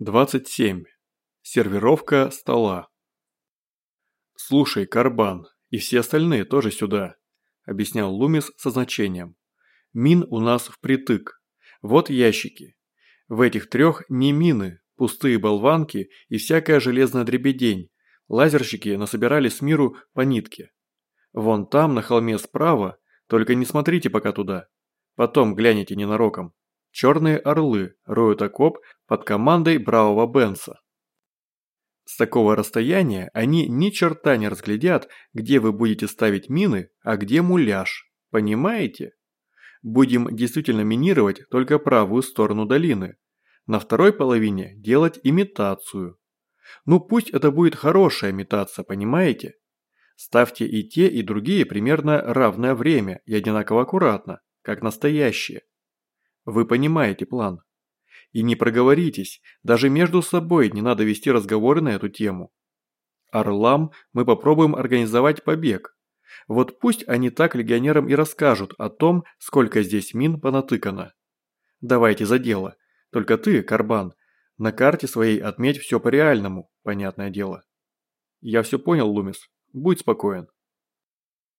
27. Сервировка стола. «Слушай, Карбан, и все остальные тоже сюда», – объяснял Лумис со значением. «Мин у нас впритык. Вот ящики. В этих трех не мины, пустые болванки и всякая железная дребедень. Лазерщики насобирали с миру по нитке. Вон там, на холме справа, только не смотрите пока туда. Потом гляните ненароком. Черные орлы роют окоп под командой бравого Бенса. С такого расстояния они ни черта не разглядят, где вы будете ставить мины, а где муляж. Понимаете? Будем действительно минировать только правую сторону долины. На второй половине делать имитацию. Ну пусть это будет хорошая имитация, понимаете? Ставьте и те, и другие примерно равное время и одинаково аккуратно, как настоящие. Вы понимаете план. И не проговоритесь, даже между собой не надо вести разговоры на эту тему. Орлам мы попробуем организовать побег. Вот пусть они так легионерам и расскажут о том, сколько здесь мин понатыкано. Давайте за дело. Только ты, Карбан, на карте своей отметь все по реальному, понятное дело. Я все понял, Лумис. Будь спокоен.